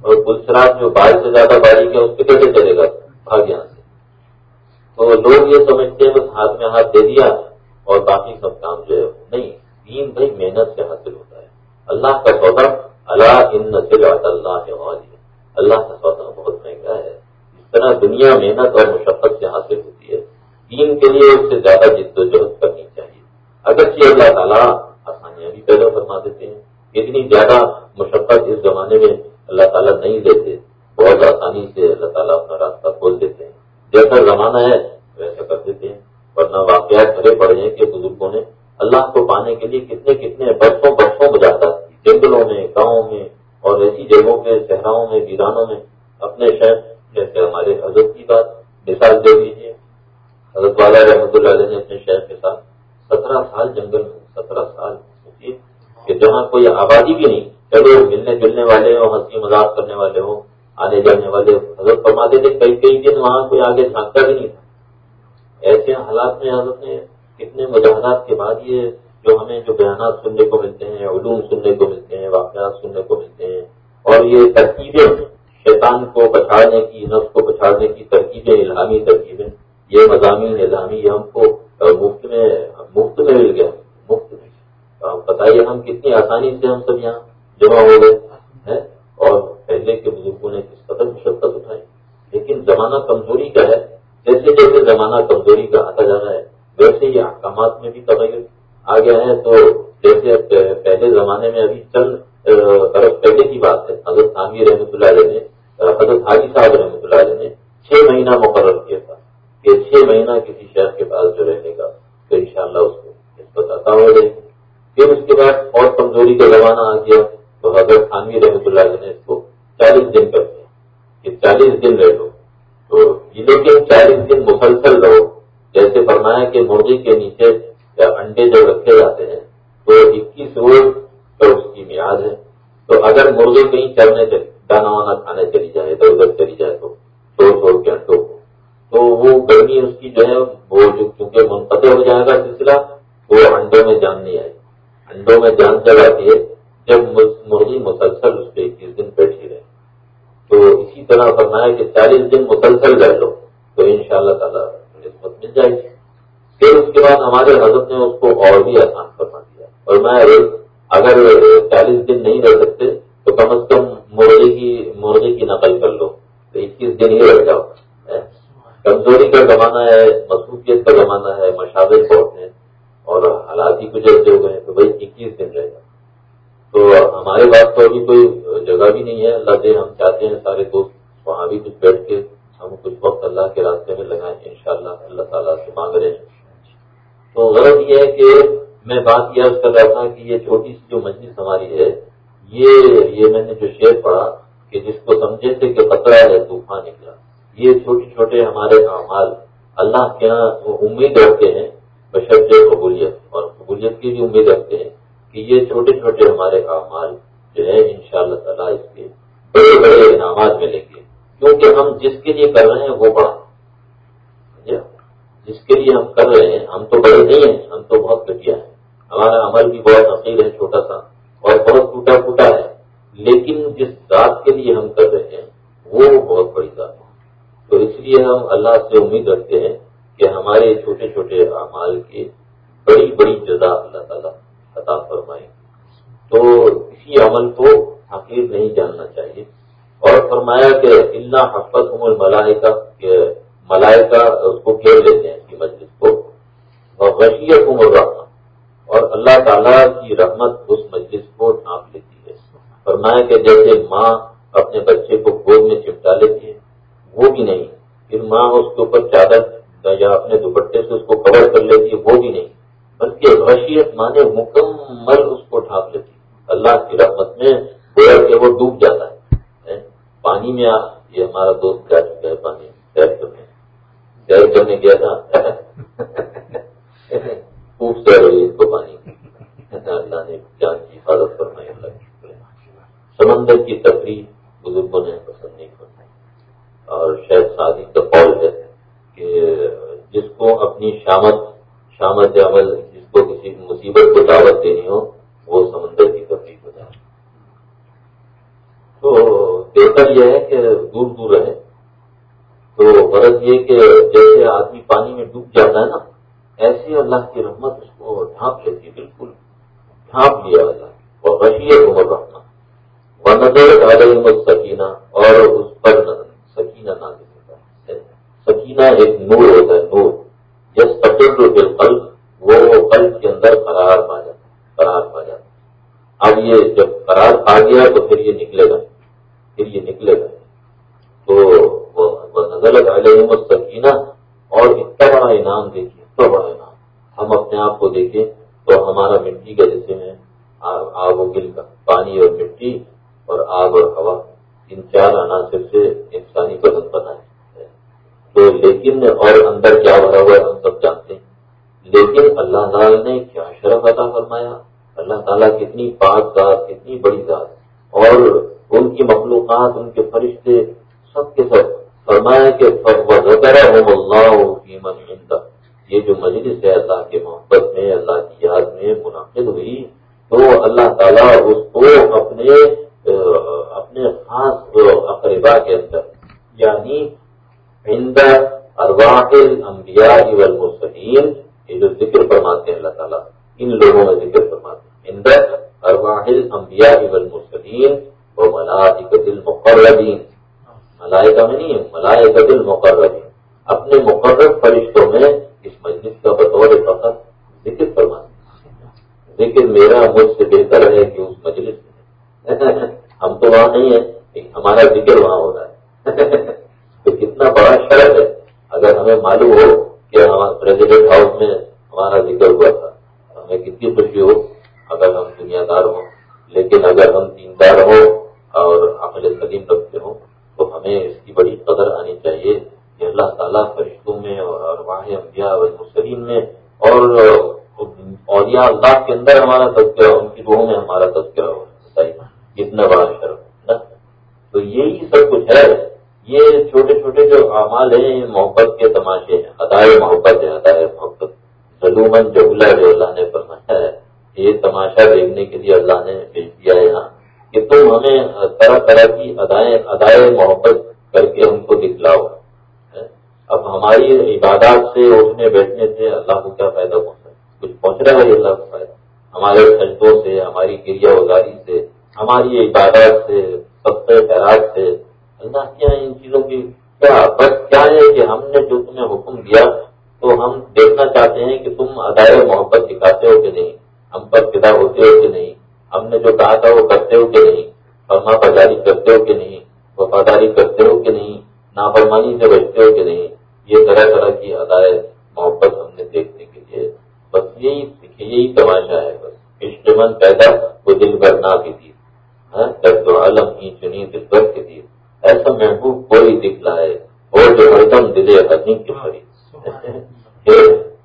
S1: اور گلشراج جو بارش سے زیادہ باریک ہے اس پہ کیسے چلے گا۔ بھاگ یہاں سے۔ تو لوگ یہ سمجھتے ہیں، بس ہاتھ میں ہاتھ دے دیا اور باقی سب کام جو ہے، نہیں۔ دین بھائی محنت سے حاصل ہوتا ہے۔ اللہ کا سودا اللہ ان اللہ ہے اللہ کا سودا بہت مہنگا ہے۔ اس طرح دنیا محنت اور مشقت سے حاصل ہوتی ہے۔ دین کے لیے اس سے زیادہ جد و جہد کرنی چاہیے۔ اگرچہ اللہ تعالیٰ آسانیاں بھی پیدا فرما دیتے ہیں، اتنی زیادہ مشقت اس زمانے میں اللہ تعالیٰ نہیں دیتے۔ بہت آسانی سے اللہ تعالیٰ اپنا راستہ کھول دیتے ہیں۔ جیسا زمانہ ہے، ویسا کر دیتے ہیں۔ ورنہ واقعات بھرے پڑے ہیں کہ بزرگوں نے اللہ کو پانے کے لیے کتنے کتنے برسوں برسوں گزارتا جنگلوں میں، گاؤں میں اور ایسی جگہوں پہ صحراؤں میں ویرانوں میں۔ اپنے شہر، جیسے ہمارے حضرت کی بات، مثال دے دیجیے حضرت والا رحمۃ اللہ علیہ نے اپنے شہر کے ساتھ سترہ سال جنگل میں سترہ سال کہ جہاں کوئی آبادی بھی نہیں، چلو ملنے جلنے والے ہوں، ہنسی مذاق کرنے والے ہوں، آنے جانے والے حضرت فرماتے تھے کئی کئی دن وہاں کوئی آگے جھانکتا بھی نہیں تھا۔ ایسے حالات میں حضرت نے کتنے مجاہدات کے بعد یہ جو ہمیں جو بیانات سننے کو ملتے ہیں، علوم سننے کو ملتے ہیں، واقعات سننے کو ملتے ہیں، اور یہ ترکیبیں شیطان کو بچانے کی، نفس کو بچانے کی ترکیبیں، الہامی ترکیبیں، یہ مضامین الہامی ہم کو مفت میں مفت میں مل گیا مفت میں۔ بتائیے ہم کتنی آسانی سے ہم سب یہاں جمع ہو گئے، ہیں؟ اور پہلے کے بزرگوں نے کس قدر مشقت اٹھائی؟ لیکن زمانہ کمزوری کا ہے، جیسے جیسے زمانہ کمزوری کا آتا جا رہا ہے ویسے ہی احکامات میں بھی تبدیل آ گیا ہے تو جیسے پہلے زمانے میں ابھی چند برس پہلے کی بات ہے، حضرت حامی رحمۃ اللہ علیہ نے حضرت حاجی صاحب رحمۃ اللہ علیہ نے چھ مہینہ مقرر کیا تھا کہ چھ مہینہ کسی شہر کے پاس جو رہنے کا، تو ان شاء اللہ اس کو نسبت عطا ہو جائے گی۔ پھر اس کے بعد اور کمزوری کا زمانہ آ گیا، تو حضرت حامی رحمۃ اللہ علیہ نے اس کو چالیس دن کرتے ہیں کہ چالیس دن رہ لو۔ تو لیکن چالیس دن مسلسل رہو۔ جیسے فرمایا کہ مرغی کے نیچے انڈے جو رکھے جاتے ہیں تو اکیس روز کا اس کی میاد ہے۔ تو اگر مرغی کہیں چلنے چلے دانا وانا کھانے چلی جائے ادھر ادھر چلی جائے، تو چھوڑ چھوڑ کے انڈوں کو۔ تو وہ گرمی اس کی جو ہے، وہ جو کیونکہ منقطع ہو جائے گا سلسلہ، وہ انڈوں میں جان نہیں آئے۔ انڈوں میں جان چل آتی ہے جب مرغی مسلسل اس پہ اکیس دن بیٹھی رہے۔ تو اسی طرح فرمایا کہ چالیس دن مسلسل رہ لو، تو تو ان شاء اللہ تعالیٰ نسبت مل جائے گی۔ پھر اس کے بعد ہمارے حضرت نے اس کو اور بھی آسان کروا دیا۔ اور میں اگر چالیس دن نہیں رہ سکتے، تو کم از کم مرغے کی مرغے کی نقل کر لو۔ تو اکیس دن ہی رہ جاؤ۔ کمزوری کا زمانہ ہے، مصروفیت کا زمانہ ہے مشاورے بہت ہیں۔ اور حالات ہی کچھ ایسے ہو گئے تو بھائی اکیس دن رہے گا تو ہمارے پاس تو ابھی کوئی جگہ بھی نہیں ہے۔ اللہ سے ہم چاہتے ہیں سارے دوست وہاں بھی کچھ بیٹھ کے ہم کچھ وقت اللہ کے راستے میں لگائیں ان شاء اللہ اللہ تعالیٰ سے مانگ رہے ہیں تو غلط یہ ہے کہ میں بات یہ کر رہا تھا کہ یہ چھوٹی سی جو مجلس ہماری ہے، یہ یہ میں نے جو شعر پڑھا کہ جس کو سمجھے تھے کہ خطرہ ہے، طوفان نکلا۔ یہ چھوٹے چھوٹے ہمارے اعمال اللہ کے یہاں امید رکھتے ہیں بشرط قبولیت۔ اور قبولیت کی بھی امید رکھتے ہیں کہ یہ چھوٹے چھوٹے ہمارے اعمال جو ہے ان شاء اللہ تعالیٰ اس کے بڑے بڑے انعامات ملیں گے۔ کیونکہ ہم جس کے لیے کر رہے ہیں وہ بڑا۔ جس کے لیے ہم کر رہے ہیں، ہم تو بڑے نہیں ہیں، ہم تو بہت گٹیا ہیں۔ ہمارا عمل بھی بہت حقیر ہے، چھوٹا سا، اور بہت ٹوٹا پھوٹا ہے۔ لیکن جس ذات کے لیے ہم کر رہے ہیں، وہ بہت بڑی ذات ہے۔ تو اس لیے ہم اللہ سے امید رکھتے ہیں کہ ہمارے چھوٹے چھوٹے اعمال کی بڑی بڑی جزا اللہ تعالیٰ عطا فرمائے۔ تو اسی عمل کو حقیر نہیں جاننا چاہیے۔ اور فرمایا کہ اللہ حفت عمر ملائکہ کہ ملائکہ اس کو گھیر لیتے ہیں اس کی مجلس کو۔ اور غشیت عمر رحمت اور اللہ تعالیٰ کی رحمت اس مجلس کو ڈھانپ لیتی ہے۔ فرمایا کہ جیسے ماں اپنے بچے کو گود میں چپٹا لیتی ہے، وہ بھی نہیں۔ پھر ماں اس کے اوپر چادر یا اپنے دوپٹے سے اس کو کور کر لیتی ہے، وہ بھی نہیں۔ بلکہ غشیت مانے مکمل اس کو ڈھانپ لیتی اللہ کی رحمت میں گویا کہ وہ ڈوب جاتا ہے۔ پانی میں آ یہ ہمارا دوست جا چکا ہے پانی سیر کرنے سیر کرنے گیا تھا۔ خوب سیر اس کو پانی۔ اللہ نے جان کی حفاظت کرنا اللہ کی سمندر کی تفریح بزرگوں نے پسند نہیں کرنا اور شاید شادی کا قول ہے کہ جس کو اپنی شامت شامت عمل، جس کو کسی مصیبت کو دعوت دینی ہو، وہ سمندر کی تفریح ہو جائے۔ تو بہتر یہ ہے کہ دور دور رہے۔ تو غرض یہ کہ جیسے آدمی پانی میں ڈوب جاتا ہے نا ایسے اللہ کی رحمت اس کو ڈھانپ لیتی ہے، بالکل ڈھانپ لیا اللہ اور رشیت عمر رکھنا وہ نظر علیہ سکینہ اور اس پر سکینہ نہ دیتا ہے۔ سکینہ ایک نور ہوتا ہے، نور۔ جس پٹل بالقلب، وہ قلب کے اندر قرار پا جاتا قرار پا جاتا اب یہ جب قرار آ گیا تو پھر یہ نکلے گا۔ پھر یہ نکلے۔ گا تو وہ نظر علیہ سکینہ اور اتنا بڑا انعام دیکھیے اتنا بڑا انعام۔ ہم اپنے آپ کو دیکھیں تو ہمارا مٹی کا جسم ہے آگ و گل کا۔ پانی اور مٹی اور آگ اور ہوا۔ ان چار عناصر سے انسانی بدن بنا ہے۔ تو لیکن اور اندر کیا بھرا ہوا ہے ہم سب جانتے ہیں۔ لیکن اللہ تعالیٰ نے کیا شرف عطا فرمایا؟ اللہ تعالیٰ کتنی پاک ذات، کتنی بڑی ذات۔ اور ان کی مخلوقات، ان کے فرشتے، سب کے سب۔ فرمایا کہ اللہ یہ جو مجلس ہے اللہ کے محبت میں، اللہ کی یاد میں منعقد ہوئی، تو اللہ تعالیٰ اس کو اپنے اپنے خاص اقربا کے اندر یعنی ارواح الانبیاء والمرسلین، یہ جو ذکر فرماتے ہیں اللہ تعالیٰ، ان لوگوں میں ذکر فرماتے ہیں۔ اندر ارواحل انبیاء المسلیم وہ ملائکہ دل ملائکہ میں نہیں ہے ملائکہ دل اپنے مقرر فرشتوں میں اس مجلس کا بطور فقط ذکر فرماتے ذکر میرا مجھ سے بہتر ہے کہ اس مجلس میں۔ ہم تو وہاں نہیں ہیں ہمارا ذکر وہاں ہو رہا ہے۔ تو کتنا بڑا شرط ہے۔ اگر ہمیں معلوم ہو کہ پریزیڈنٹ ہاؤس میں ہمارا ذکر ہوا تھا، ہمیں کتنی خوشی ہو اگر ہم دنیا دار ہوں۔ لیکن اگر ہم دیندار ہوں اور عمل قدیم رکھتے ہوں، تو ہمیں اس کی بڑی قدر آنی چاہیے کہ اللہ تعالیٰ فرشتوں میں اور واہ انبیاء اور مسلم میں اور اولیاء اللہ کے اندر ہمارا تذکرہ ان کی روحوں میں ہمارا تذکرہ ہو۔ کتنا بڑا شرف نا؟ تو یہی سب کچھ ہے۔ یہ چھوٹے چھوٹے جو اعمال ہیں، محبت کے تماشے ہیں ادائے محبت ہے ادائے محبت۔ ظلومن جبلا جو اللہ نے فرمایا ہے، یہ تماشا دیکھنے کے لیے اللہ نے بھیج دیا ہے یہاں۔ کہ تم ہمیں طرح طرح کی ادائیں ادائے محبت کر کے ہم کو دکھلاؤ۔ اب ہماری عبادات سے اٹھنے بیٹھنے سے اللہ کو کیا فائدہ پہنچا ہے؟ کچھ پہنچ رہا ہے اللہ کو فائدہ؟ ہمارے سجدوں سے، ہماری کریا وزاری سے، ہماری عبادات سے سب خیرات سے۔ اللہ کیا ان چیزوں کی؟ کیا؟ بس کیا ہے کہ ہم نے جو تمہیں حکم دیا تو ہم دیکھنا چاہتے ہیں کہ تم ادائے محبت دکھاتے ہو کہ نہیں؟ ہم پر پیدا ہوتے ہو کہ نہیں؟ ہم نے جو کہا تھا وہ کرتے ہو کہ نہیں؟ فرما بازاری کرتے ہو کہ نہیں؟ وفاداری کرتے ہو کہ نہیں؟ نافرمانی سے بچتے ہو کہ نہیں؟ یہ طرح طرح کی ادائے محبت ہم نے دیکھنے کے لیے بس یہی یہی تماشا ہے بس۔ عشق پیدا وہ دل بھر نہ بھی تھی درد و عالم کی چنی دل کی تھی ایسا محبوب کوئی دکھ لائے اور جو ہر دم دلے حسین کی مری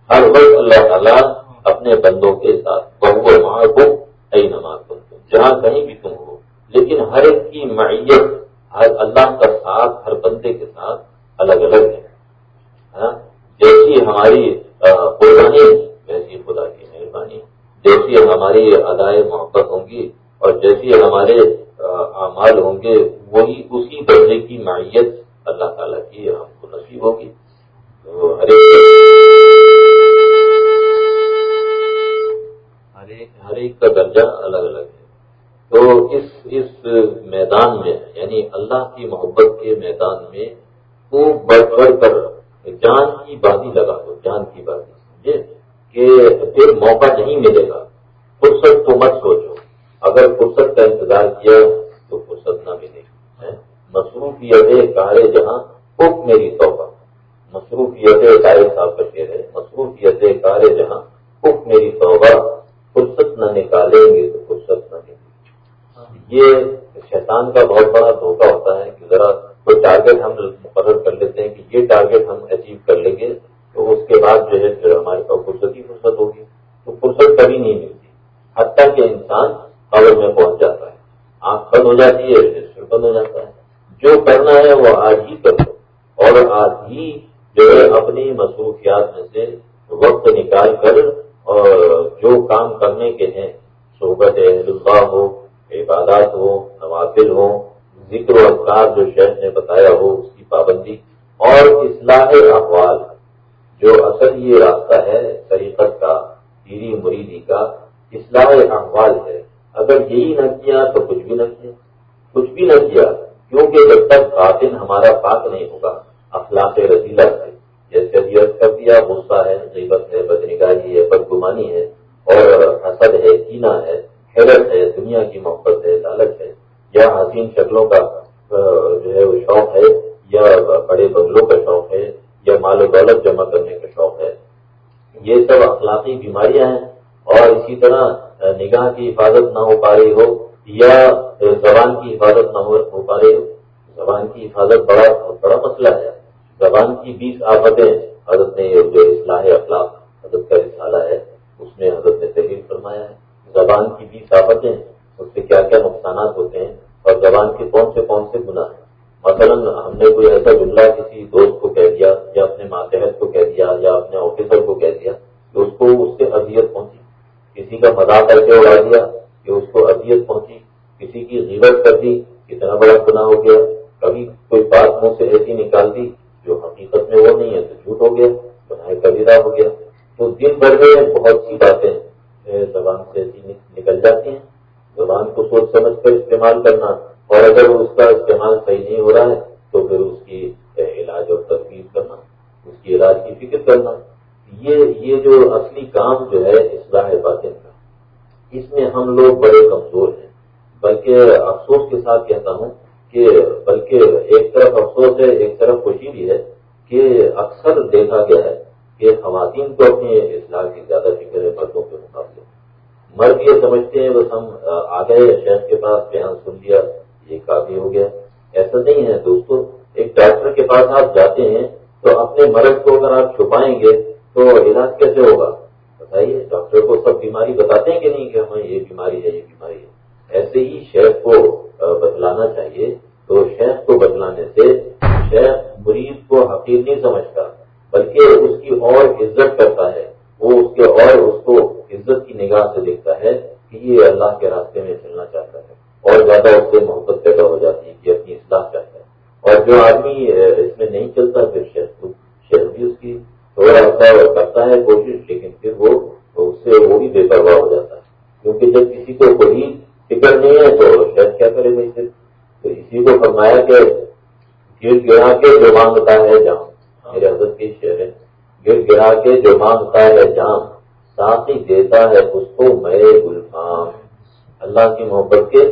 S1: ہر وقت اللہ تعالیٰ اپنے بندوں کے ساتھ۔ بہو وہاں کو نماز تم جہاں کہیں بھی تم ہو۔ لیکن ہر ایک کی معیت، ہر اللہ کا ساتھ، ہر بندے کے ساتھ الگ الگ ہے۔ ہاں؟ جیسی ہماری قربانی، ویسی خدا کی مہربانی۔ جیسی ہماری ادائے محبت ہوں گی اور جیسی ہمارے اعمال ہوں گے، وہی اسی درجے کی معیت اللہ تعالیٰ کی ہم کو نصیب ہوگی۔ تو ہر ایک ہر ایک کا درجہ الگ الگ ہے۔ تو اس اس میدان میں یعنی اللہ کی محبت کے میدان میں خوب بڑھ بڑھ کر جان کی بازی لگا دو، جان کی بازی۔ سمجھے؟ کہ پھر موقع نہیں ملے گا۔ فرصت تو مت سوچو۔ اگر فرصت کا انتظار کیا تو فرصت نہ ملے۔ گی مصروفیت کارے جہاں خوب میری توبہ مصروفیت کارے صاحب کا شیر ہے۔ مصروفیت کارے جہاں خوب میری توبہ فرصت نہ نکالیں گے تو فرصت نہ ملے یہ شیطان کا بہت بڑا دھوکہ ہوتا ہے کہ ذرا کوئی ٹارگیٹ ہم مقرر کر لیتے ہیں کہ یہ ٹارگیٹ ہم اچیو کر لیں گے تو اس کے بعد جو ہے پھر ہمارے پاس فرصت ہی فرصت ہوگی۔ تو فرصت کبھی نہیں ملتی۔ حتیٰ کہ انسان قبر میں پہنچ جاتا ہے۔ آنکھ بند ہو جاتی ہے، رجسٹر بند ہو جاتا ہے۔ جو کرنا ہے وہ آج ہی کر دو اور آج ہی جو ہے اپنی مصروفیات میں سے وقت جو کام کرنے کے ہیں، صحبت اللہ ہو، عبادات ہو، نوافل ہو، ذکر و اذکار جو شہر نے بتایا ہو، اس کی پابندی اور اصلاح احوال، جو اصل یہ راستہ ہے، طریقت کا پیری مریدی کا اصلاح احوال ہے۔ اگر یہی نہ کیا تو کچھ بھی نہ کیا۔ کچھ بھی نہ کیا، کیونکہ جب تک باطن ہمارا پاک نہیں ہوگا، اخلاق رضیلا سے جیسے ابیت کر دیا، غصہ ہے، غیبت ہے، بدنگاہی ہے، بدگمانی ہے اور حسد ہے کینا ہے، حیرت ہے، دنیا کی محبت ہے، لالچ ہے، یا حسین شکلوں کا جو ہے وہ شوق ہے، یا بڑے بنگلوں کا شوق ہے، یا مال و دولت جمع کرنے کا شوق ہے، یہ سب اخلاقی بیماریاں ہیں۔ اور اسی طرح نگاہ کی حفاظت نہ ہو پا رہی ہو، یا زبان کی حفاظت نہ ہو پا رہی ہو۔ زبان کی حفاظت بڑا بڑا مسئلہ ہے۔ زبان کی بیس آفتیں حضرت نے جو اصلاح اخلاق، حضرت کا رسالہ ہے۔ اس میں حضرت نے تحریر فرمایا ہے، زبان کی بھی طاقتیں، اس سے کیا کیا نقصانات ہوتے ہیں اور زبان کے کون سے کون سے گناہ ہیں؟ مثلا ہم نے کوئی ایسا جملہ کسی دوست کو کہہ دیا یا اپنے ماتحت کو کہہ دیا یا اپنے آفیسر کو کہہ دیا کہ اس کو اس سے اذیت پہنچی، کسی کا مذاق کر کے اڑا دیا کہ اس کو اذیت پہنچی کسی کی غیبت کر دی اتنا بڑا گنا ہو گیا کبھی کوئی بات منہ سے ایسی نکال دی جو حقیقت میں وہ نہیں ہے تو جھوٹ ہو گیا بنائے کبیرہ ہو گیا تو دن بھر میں بہت سی باتیں زبان سے ایسی نکل جاتی ہیں زبان کو سوچ سمجھ کر استعمال کرنا اور اگر اس کا استعمال صحیح نہیں ہو رہا ہے تو پھر اس کی علاج اور تجویز کرنا اس کی علاج کی فکر کرنا یہ یہ جو اصلی کام جو ہے اصلاح باطن کا اس میں ہم لوگ بڑے کمزور ہیں بلکہ افسوس کے ساتھ کہتا ہوں کہ بلکہ ایک طرف افسوس ہے ایک طرف خوشی بھی ہے کہ اکثر دیکھا گیا ہے کہ خواتین کو اپنی اصلاح کی زیادہ فکر ہے مردوں کے مقابلے مرد یہ سمجھتے ہیں بس ہم آ گئے شہر کے پاس بیان سن لیا یہ کافی ہو گیا ایسا نہیں ہے دوستو ایک ڈاکٹر کے پاس آپ جاتے ہیں تو اپنے مرض کو اگر آپ چھپائیں گے تو علاج کیسے ہوگا بتائیے ڈاکٹر کو سب بیماری بتاتے ہیں کہ نہیں کہ ہمیں یہ بیماری ہے یہ بیماری ہے ایسے ہی شیخ کو بتلانا چاہیے تو شیخ کو بتلانے سے شیخ مریض کو حقیق نہیں سمجھتا، بلکہ اس کی اور عزت کرتا ہے۔ وہ اس کے اور اس کو عزت کی نگاہ سے دیکھتا ہے کہ یہ اللہ کے راستے میں چلنا چاہتا ہے اور زیادہ اس سے محبت پیدا ہو جاتی ہے کہ اپنی اصلاح چاہتا ہے۔ اور جو آدمی اس میں نہیں چلتا، پھر شیخ لیکن پھر وہ، اس سے وہ بھی بے پرواہ ہو جاتا ہے۔ کیونکہ جب کسی کو کوئی فکر نہیں ہے تو شاید کیا کرے گا اسے تو اسی کو فرمایا کہ گرا کے جو مانگتا ہے جان میرے حضرت کی شہر ہے گر گرا کے جو مانگتا ہے جان ساتھ ہی دیتا ہے اس کو میں گلفام۔ اللہ کی محبت کے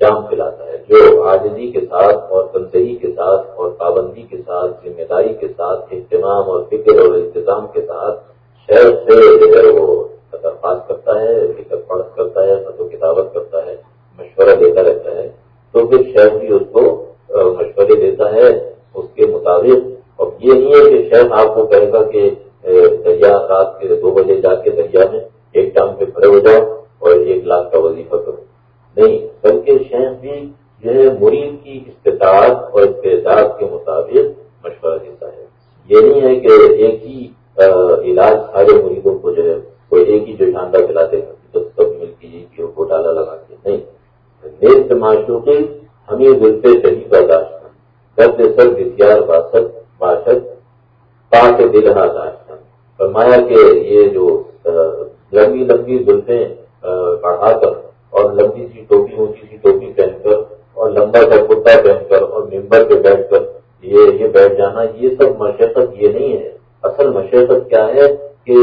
S1: جام پلاتا ہے، جو آزادی کے ساتھ اور تنظہی کے ساتھ اور پابندی کے ساتھ، ذمہ داری کے ساتھ، اہتمام اور فکر اور انتظام کے ساتھ شہر سے جو ہے وہ درخواست کرتا ہے لکھت پڑھ کرتا ہے و کتابت کرتا ہے، مشورہ دیتا رہتا ہے۔ تو پھر شہر بھی اس کو مشورے دیتا ہے، اس کے مطابق اور یہ نہیں ہے کہ شہر آپ کو کہے گا کہ دریا رات کے دو بجے جا کے دریا میں ایک ٹانگ پہ کھڑے ہو جاؤ اور ایک لاکھ کا وظیفہ کرو۔ نہیں، بلکہ شیخ بھی جو ہے مرید کی استطاعت اور استعداد کے مطابق مشورہ دیتا ہے۔ یہ نہیں ہے کہ ایک ہی علاج سارے مریضوں کو جو ہے کوئی ایک ہی جو جھانڈا چلاتے گا سب مل کے گھوٹالا لگا کے۔ نہیں نیز معشوقی ہمیں دلتے شہید برداشت درد سر بسیار باسط باشد پاک دل داشت فرمایا کہ یہ جو لمبی لمبی زلفیں بڑھا کر اور لمبی سی ٹوپی، اونچی سی ٹوپی پہن کر اور لمبا سا کرتا پہن کر اور ممبر پہ بیٹھ کر یہ یہ بیٹھ جانا، یہ سب مشقت یہ نہیں ہے۔ اصل مشقت کیا ہے کہ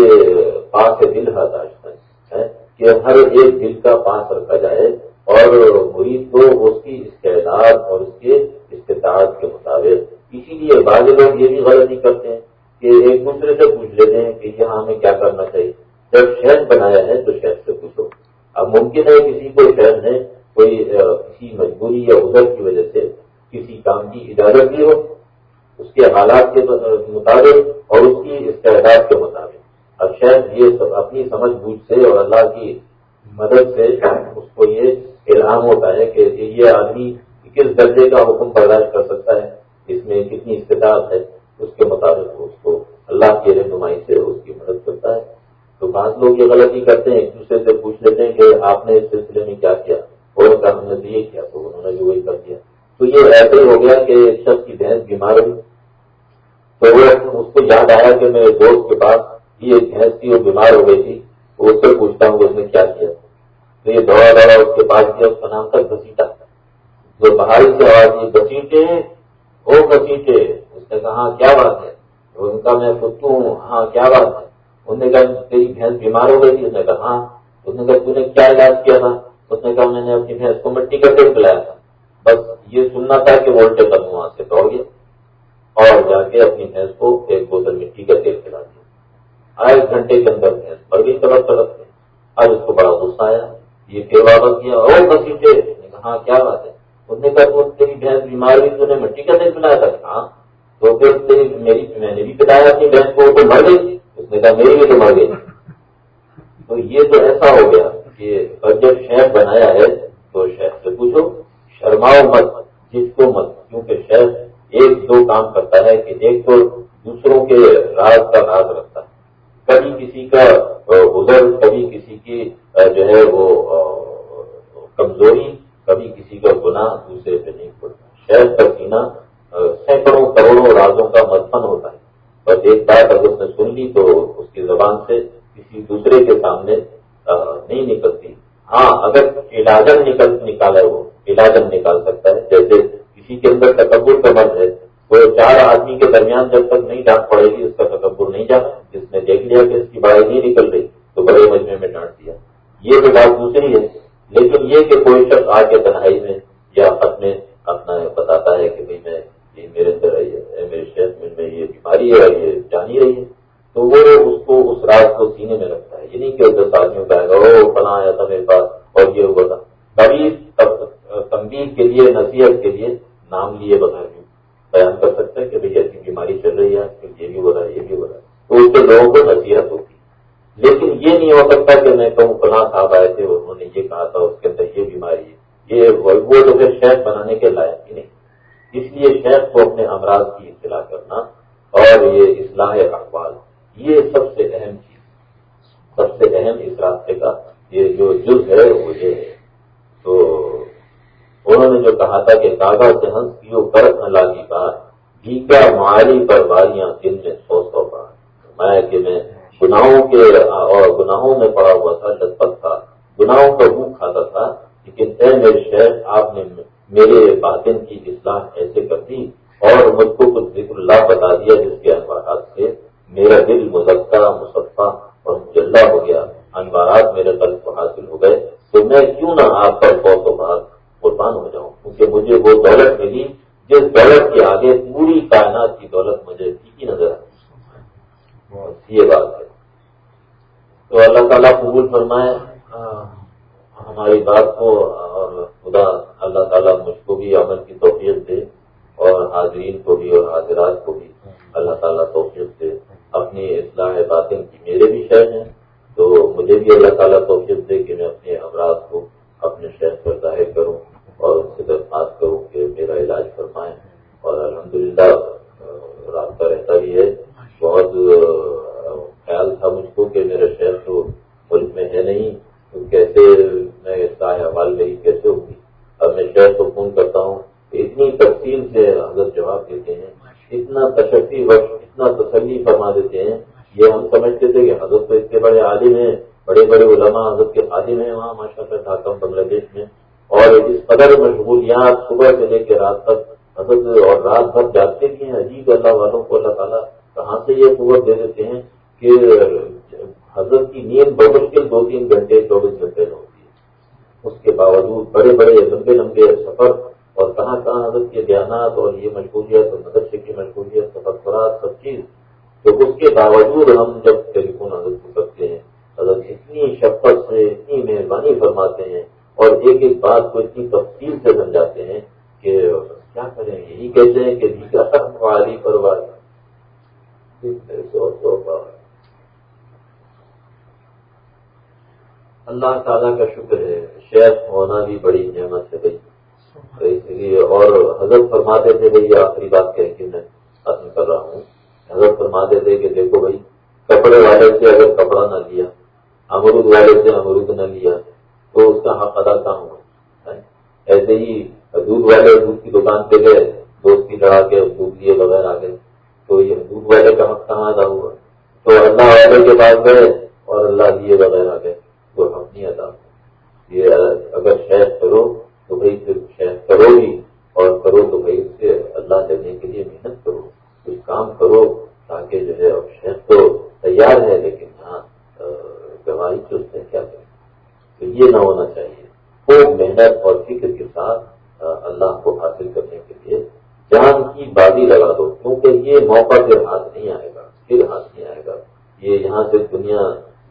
S1: پاس دل ہداشت ہے کہ ہر ایک دل کا پاس رکھا جائے اور مرید کو اس کی استعداد اور اس کے استطاعت کے مطابق اسی لیے بعض لوگ یہ بھی غلطی کرتے ہیں کہ ایک دوسرے سے پوچھ لیتے ہیں کہ یہاں ہمیں کیا کرنا چاہیے۔ جب شہر بنایا ہے تو شہر سے پوچھو۔ اب ممکن ہے کسی کو شہر نے کوئی کسی مجبوری یا ادھر کی وجہ سے کسی کام کی اجازت دی ہو، اس کے حالات کے مطابق اور اس کی استعداد کے مطابق۔ اب شہر یہ سب اپنی سمجھ بوجھ سے اور اللہ کی مدد سے اس کو یہ الہام ہوتا ہے کہ یہ آدمی کس درجے کا حکم برداشت کر سکتا ہے۔ اس میں کتنی استطاعت ہے، اس کے مطابق اس کو اللہ کی رہنمائی سے اس کی مدد کرتا ہے۔ تو بعض لوگ یہ غلطی کرتے ہیں، ایک دوسرے سے پوچھ لیتے ہیں کہ آپ نے اس سلسلے میں کیا کیا اور کا ہم نے یہ کیا، تو انہوں نے بھی وہی کر دیا۔ تو یہ ایسے ہی ہو گیا کہ شخص کی بھینس بیمار ہوئی۔ تو وہ اس کو یاد آیا کہ میرے دوست کے پاس یہ بھینس تھی، وہ بیمار ہو گئی تھی۔ اس سے پوچھتا ہوں کہ اس نے کیا کیا۔ تو یہ دوڑا دوڑا اس کے پاس کیا اس کا نام تھا گسیٹا جو باہر سے آواز یہ گسیٹے وہ گسیٹے نے کہا ہاں کیا بات ہے؟ ان کا میں پتو ہوں۔ ہاں کیا بات ہے؟ انہوں نے کہا، تیری بھینس بیمار ہو گئی تھی۔ اس نے کہا ہاں۔ اس نے کہا نے کیا علاج کیا تھا؟ اس نے کہا، میں نے اپنی بھینس کو مٹی کا تیل پلایا تھا۔ بس یہ سننا تھا کہ وولٹے کم وہاں سے دوڑ گیا اور جا کے اپنی بھینس کو ایک بوتل مٹی کا تیل پلا دیا۔ ایک گھنٹے کے اندر بھینس بڑھ گئی طرف طرف سے۔ آج اس کو بڑا غصہ آیا، یہ پھر واپس کیا اور بسی ہاں کیا بات ہے؟ اس نے کہا تیری بھینس بیمار ہوئی تو نے مٹی کا تیل پلایا تھا؟ ہاں تو پھر میری میں نے بھی بتایا اپنی بہن کو تو مر گئی اس نے کہا میری بھی تو مر گئی۔ تو یہ تو ایسا ہو گیا کہ جب شہر بنایا ہے تو شہر سے پوچھو، شرماؤ مت، جس کو مت۔ کیونکہ شہر ایک دو کام کرتا ہے کہ ایک تو دوسروں کے راز کا راز رکھتا ہے۔ کبھی کسی کا گزر کبھی کسی کی، جو ہے وہ کمزوری دوسرے پہ نہیں پڑتا شہر کا سینا سینکڑوں کروڑوں رازوں کا مدفن ہوتا ہے۔ بس ایک بات اگر اس نے سن لی تو اس کی زبان سے کسی دوسرے کے سامنے نہیں نکلتی۔ ہاں اگر علاجن نکل نکالا ہے وہ، علاجن نکال سکتا ہے۔ جیسے کسی کے اندر تکبر کا مرض ہے، وہ چار آدمی کے درمیان جب تک نہیں ڈانٹ پڑے گی، اس کا تکبر نہیں جانا جس نے دیکھ لیا کہ اس کی بڑائی نہیں نکل رہی، تو بڑے مجمے میں ڈانٹ دیا۔ یہ تو بات دوسری ہے۔ لیکن یہ کہ کوئی شخص آ کے تنہائی میں یا اپنے اپنا بتاتا ہے کہ بھائی میں میرے اندر ہے میرے شہر میں یہ بیماری ہے، یہ جانی رہی ہے۔ تو وہ اس کو، اس رات کو سینے میں رکھتا ہے۔ یہ نہیں کہ دس آدمیوں کا گا وہ فلاں آیا تھا میرے پاس اور یہ ہوا تھا۔ کبھی تنبیہ کے لیے، نصیحت کے لیے نام لیے بتا بیان کر سکتا ہے کہ بھائی ایسی بیماری چل رہی ہے یہ بھی ہو رہا ہے، یہ بھی ہو رہا ہے۔ تو اس کے لوگوں کو نصیحت ہوتی لیکن یہ نہیں ہو سکتا کہ میں کہوں، فلاں صاحب آئے تھے انہوں نے یہ کہا تھا، اس کے اندر یہ بیماری ہے۔ یہ وہ جو ہے شہد بنانے کے لائق ہی نہیں۔ اس لیے شیخ کو اپنے امراض کی اطلاع کرنا اور یہ اصلاح اقبال یہ سب سے اہم چیز، سب سے اہم اس راستے کا یہ جو جز ہے وہ یہ ہے۔ تو انہوں نے جو کہا تھا کہ کاغذ سے ہنس کی کرت نہ لاگی بات جی کیا مالی پر واریاں دن میں سو سو بار۔ میں کہ میں گناہوں کے اور گناہوں میں پڑا ہوا تھا لطپت تھا، گناہوں کا منہ کھاتا تھا لیکن اے میرے شہر آپ نے میرے باطن کی اصلاح ایسے کر دی اور مجھ کو کچھ ذکر اللہ بتا دیا جس کے انوارات سے میرا دل مذکر مصفہ اور مجلہ ہو گیا۔ انوارات میرے قلب کو حاصل ہو گئے تو میں کیوں نہ آپ پر بہت و بعد قربان ہو جاؤں؟ کیونکہ مجھے وہ دولت ملی جس دولت کے آگے پوری کائنات کی دولت مجھے ٹھیک نظر آئی۔ یہ بات ہے۔ تو اللہ تعالیٰ قبول فرمائے۔ ہماری بات کو اور خدا اللہ تعالیٰ مجھ کو بھی عمل کی توفیق دے اور حاضرین کو بھی اور حاضرات کو بھی اللہ تعالیٰ توفیق دے۔ اپنی اصلاح باطن کی میرے بھی شہر ہیں، تو مجھے بھی اللہ تعالیٰ توفیق دے کہ میں اپنے امراض کو اپنے شہر پر ظاہر کروں اور ان سے درخواست کروں کہ میرا علاج فرما اور الحمدللہ رابطہ رہتا بھی ہے بہت خیال تھا مجھ کو کہ میرا شہر تو ملک میں ہے نہیں تو کیسے میں اصلاح حوال میری کیسے ہوگی اب میں شہر کو فون کرتا ہوں اتنی تفصیل سے حضرت جواب دیتے ہیں اتنا تشفی وقت اتنا تسلی فرما دیتے ہیں یہ ہم سمجھتے تھے کہ حضرت تو اس کے بڑے عالم ہیں بڑے بڑے علماء حضرت کے عالم ہیں وہاں ماشاء اللہ ڈھاکہ بنگلہ دیش میں اور اس قدر مشغولیات صبح سے لے کے رات تک حضرت اور رات بھر جاتے بھی ہیں عجیب اللہ والوں کو اللہ تعالیٰ کہاں سے یہ قوت دے دیتے ہیں کہ حضرت کی نیند بمشکل دو تین گھنٹے چوبیس گھنٹے میں ہوتی ہے اس کے باوجود بڑے بڑے لمبے لمبے سفر اور کہاں کہاں حضرت کے بیانات اور یہ مشغولیت اور مدرسے کی مشغولیت سفرات سب چیز تو اس کے باوجود ہم جب ٹیلی فون حضرت کو کرتے ہیں حضرت اتنی شفقت سے اتنی مہربانی فرماتے ہیں اور ایک ایک بات کو اتنی تفصیل سے سمجھاتے ہیں کہ کیا کریں یہی کہتے ہیں کہ والی پروار اللہ تعالیٰ کا شکر ہے شیخ ہونا بھی بڑی نعمت ہے بھائی اس لیے اور حضرت فرماتے تھے، بھائی آخری بات کہہ کے میں ختم کر رہا ہوں۔ حضرت فرماتے تھے کہ دیکھو بھائی، کپڑے والے سے اگر کپڑا نہ لیا، امرود والے سے امرود نہ لیا، تو اس کا حق ادا کہاں ہوا ایسے ہی دودھ والے دودھ کی دکان پہ گئے، دوست کی لڑا کے دودھ لیے بغیر آ گئے۔ تو یہ دودھ والے کا حق کہاں ادا ہوا؟ تو اللہ والے کے پاس گئے اور اللہ لیے بغیر آ گئے۔ تو حق نہیں ادا ہوا۔ یہ اگر شہد کرو تو بھائی، پھر شہد کرو گی اور کرو تو بھائی اس سے اللہ دینے کے لیے محنت کرو، کچھ کام کرو تاکہ جو ہے شہر تو تیار ہے، لیکن ہاں گواہی تو اس کیا کریں تو یہ نہ ہونا چاہیے۔ خوب محنت اور فکر کے ساتھ اللہ کو حاصل کرنے کے لیے جان کی بازی لگا دو، کیونکہ یہ موقع پھر ہاتھ نہیں آئے گا، پھر ہاتھ نہیں آئے گا۔ یہ یہاں سے دنیا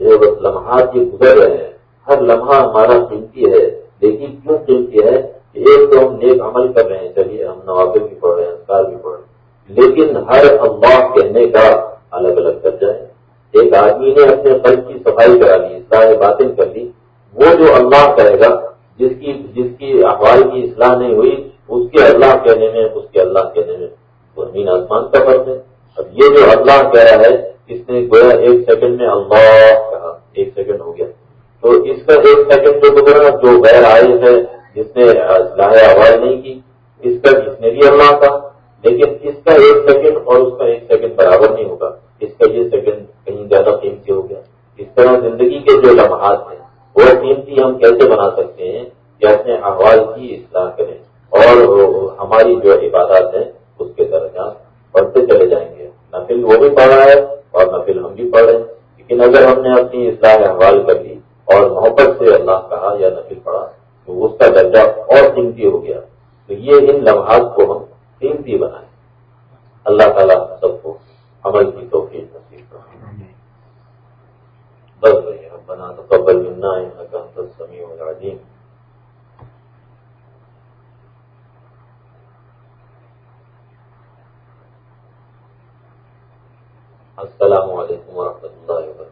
S1: جو ہے، بس لمحات یہ گزر رہے ہیں۔ ہر لمحہ ہمارا قیمتی ہے، لیکن کیوں قیمتی ہے؟ ایک تو ہم نیک عمل کر رہے ہیں، چلیے ہم نوابے بھی پڑھ رہے ہیں انسار بھی پڑھ رہے ہیں۔ لیکن ہر اللہ کہنے کا الگ الگ درجہ ہے۔ ایک آدمی نے اپنے قلب کی صفائی کرا لی اصلاح باطن کر لی، وہ جو اللہ کہے گا، جس کی جس کی اخبار کی اصلاح نہیں ہوئی، اس کے اللہ کہنے میں، اس کے اللہ کہنے میں۔ تو امین آسمان کا فرق ہے۔ اب یہ جو اللہ کہہ رہا ہے، اس نے گویا ایک سیکنڈ میں اللہ کہا، ایک سیکنڈ ہو گیا۔ تو اس کا ایک سیکنڈ جو گزرا، جو غیر آئے ہے جس نے اصلاح آواز نہیں کی، اس کا جس نے بھی اللہ کہا لیکن اس کا ایک سیکنڈ اور اس کا ایک سیکنڈ برابر نہیں ہوگا۔ اس کا یہ سیکنڈ کہیں زیادہ قیمتی ہو گیا۔ اس طرح زندگی کے جو لمحات ہیں، وہ قیمتی ہم کیسے بنا سکتے ہیں؟ کہ اپنے احوال کی اصلاح کریں اور ہماری جو عبادات ہیں، اس کے درجات بڑھتے چلے جائیں گے۔ نفل وہ بھی پڑھ رہا ہے اور نفل ہم بھی پڑھ رہے ہیں لیکن اگر ہم نے اپنی اصلاح احوال کر لی اور محبت سے اللہ کہا یا نفل پڑھا تو اس کا درجہ اور قیمتی ہو گیا۔ تو یہ ان لمحات کو ہم قیمتی بنائے اللہ تعالیٰ سب کو عمل کی توفیق نصیب کریں بس بنا تو قبل ملنا ہے سمی العظیم السلام علیکم ورحمۃ اللہ وبرکاتہ۔